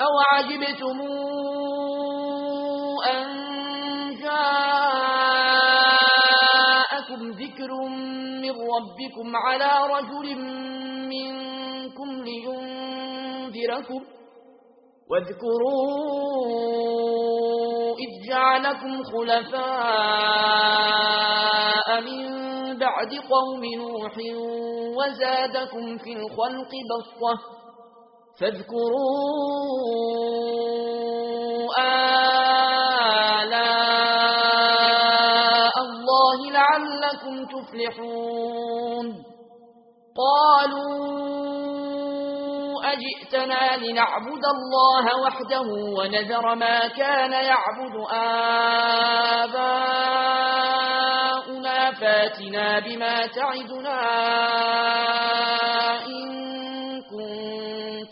أو عجبتم أن جاءكم ذكر من ربكم على رجل منكم لينذركم واذكروا إذ جعلكم خلفاء من بعد قوم نوح وزادكم في الخلق بصة فاذكروا آلاء الله لعلكم تفلحون. قالوا أجئتنا لنعبد الله وحده ونذر ما كان يعبد آباؤنا. فاتنا بما تعدنا إن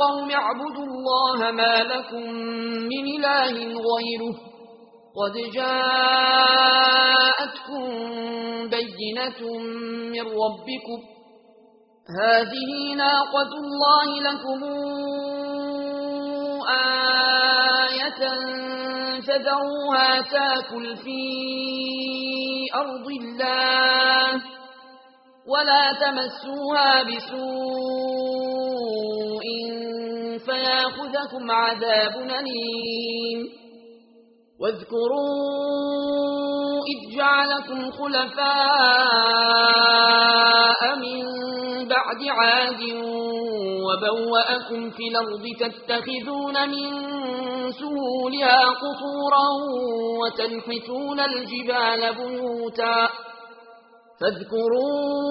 قوم اعبدوا الله ما لكم من إله غيره. قد جاءتكم بينة من ربكم. هذه ناقة الله لكم آية فذروها تاكل في أرض الله ولا تمسوها بسوء. فياخذكم عذاب أليم. واذكروا إذ جعلكم خلفاء من بعد عاد وبوأكم في الأرض تتخذون من سهولها قطورا وتنحتون الجبال بيوتا. فاذكروا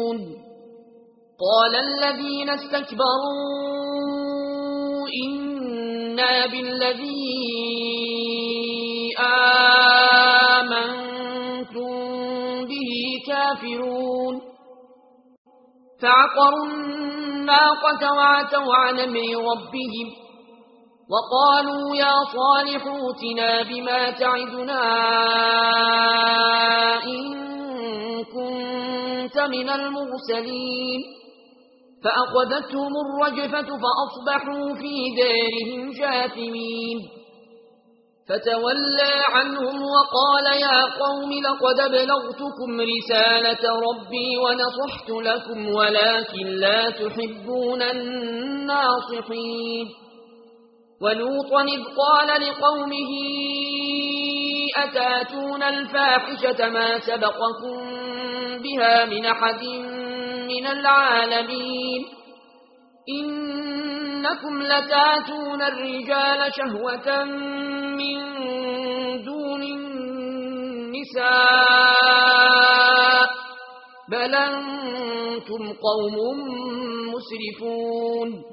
قال الذين استكبروا إنا بالذي آمنتم به كافرون. فعقروا الناقة وعتوا عن من ربهم وقالوا يا صالح اوتنا بما تعدنا إن كنت من المرسلين. فأخذتهم الرجفة فأصبحوا في دارهم جاثمين فتولى عنهم وقال يا قوم لقد بلغتكم رسالة ربي ونصحت لكم ولكن لا تحبون الناصحين. ولوطا إذ قال لقومه أتاتون الفاحشة ما سبقكم بها من أحد من العالمين إنكم لتاتون الرجال شهوة من دون النساء بل أنتم قوم مسرفون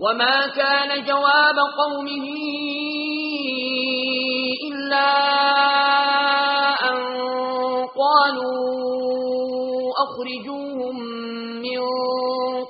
وما كان جواب قومه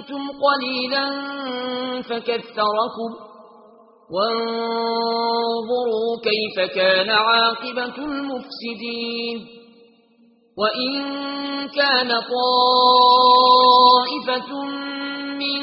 كنتم قليلا فكثركم وانظروا كيف كان عاقبة المفسدين وإن كان طائفة من